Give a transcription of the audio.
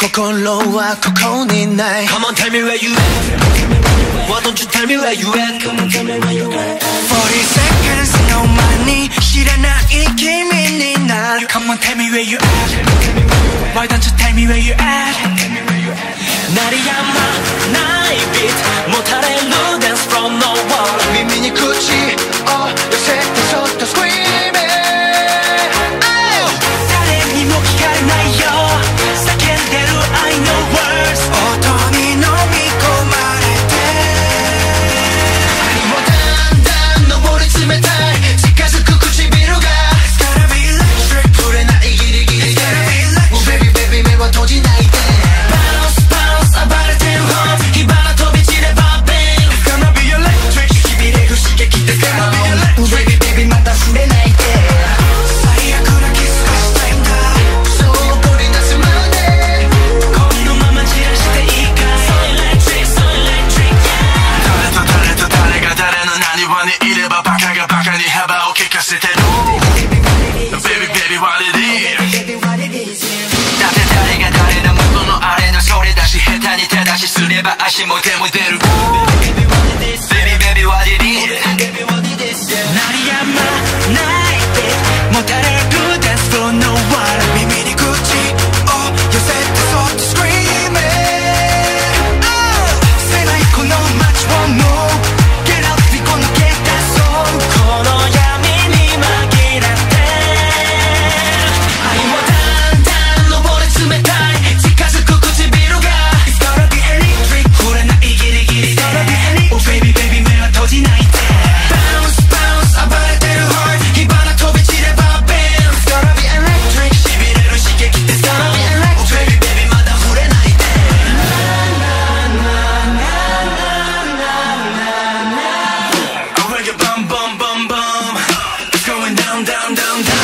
心はここにない Come on tell me where you at Why don't you tell me where you at Come on tell me where you at 40 secondsの前に知らない君になる Come on tell me where you at Why don't you tell me where you at 鳴りやま baby baby また触れないで最悪なキスがしたいんだそう怒り出すまでこのまま散らしてい？いか So electric so electric yeah 誰と誰と誰が誰の何話にいればバカがバカに幅を利かせてる？Baby baby what it is? だって誰が誰の元のあれのそれだし下手に手出しすれば足も手も出る。Baby baby what it is? down, down, down.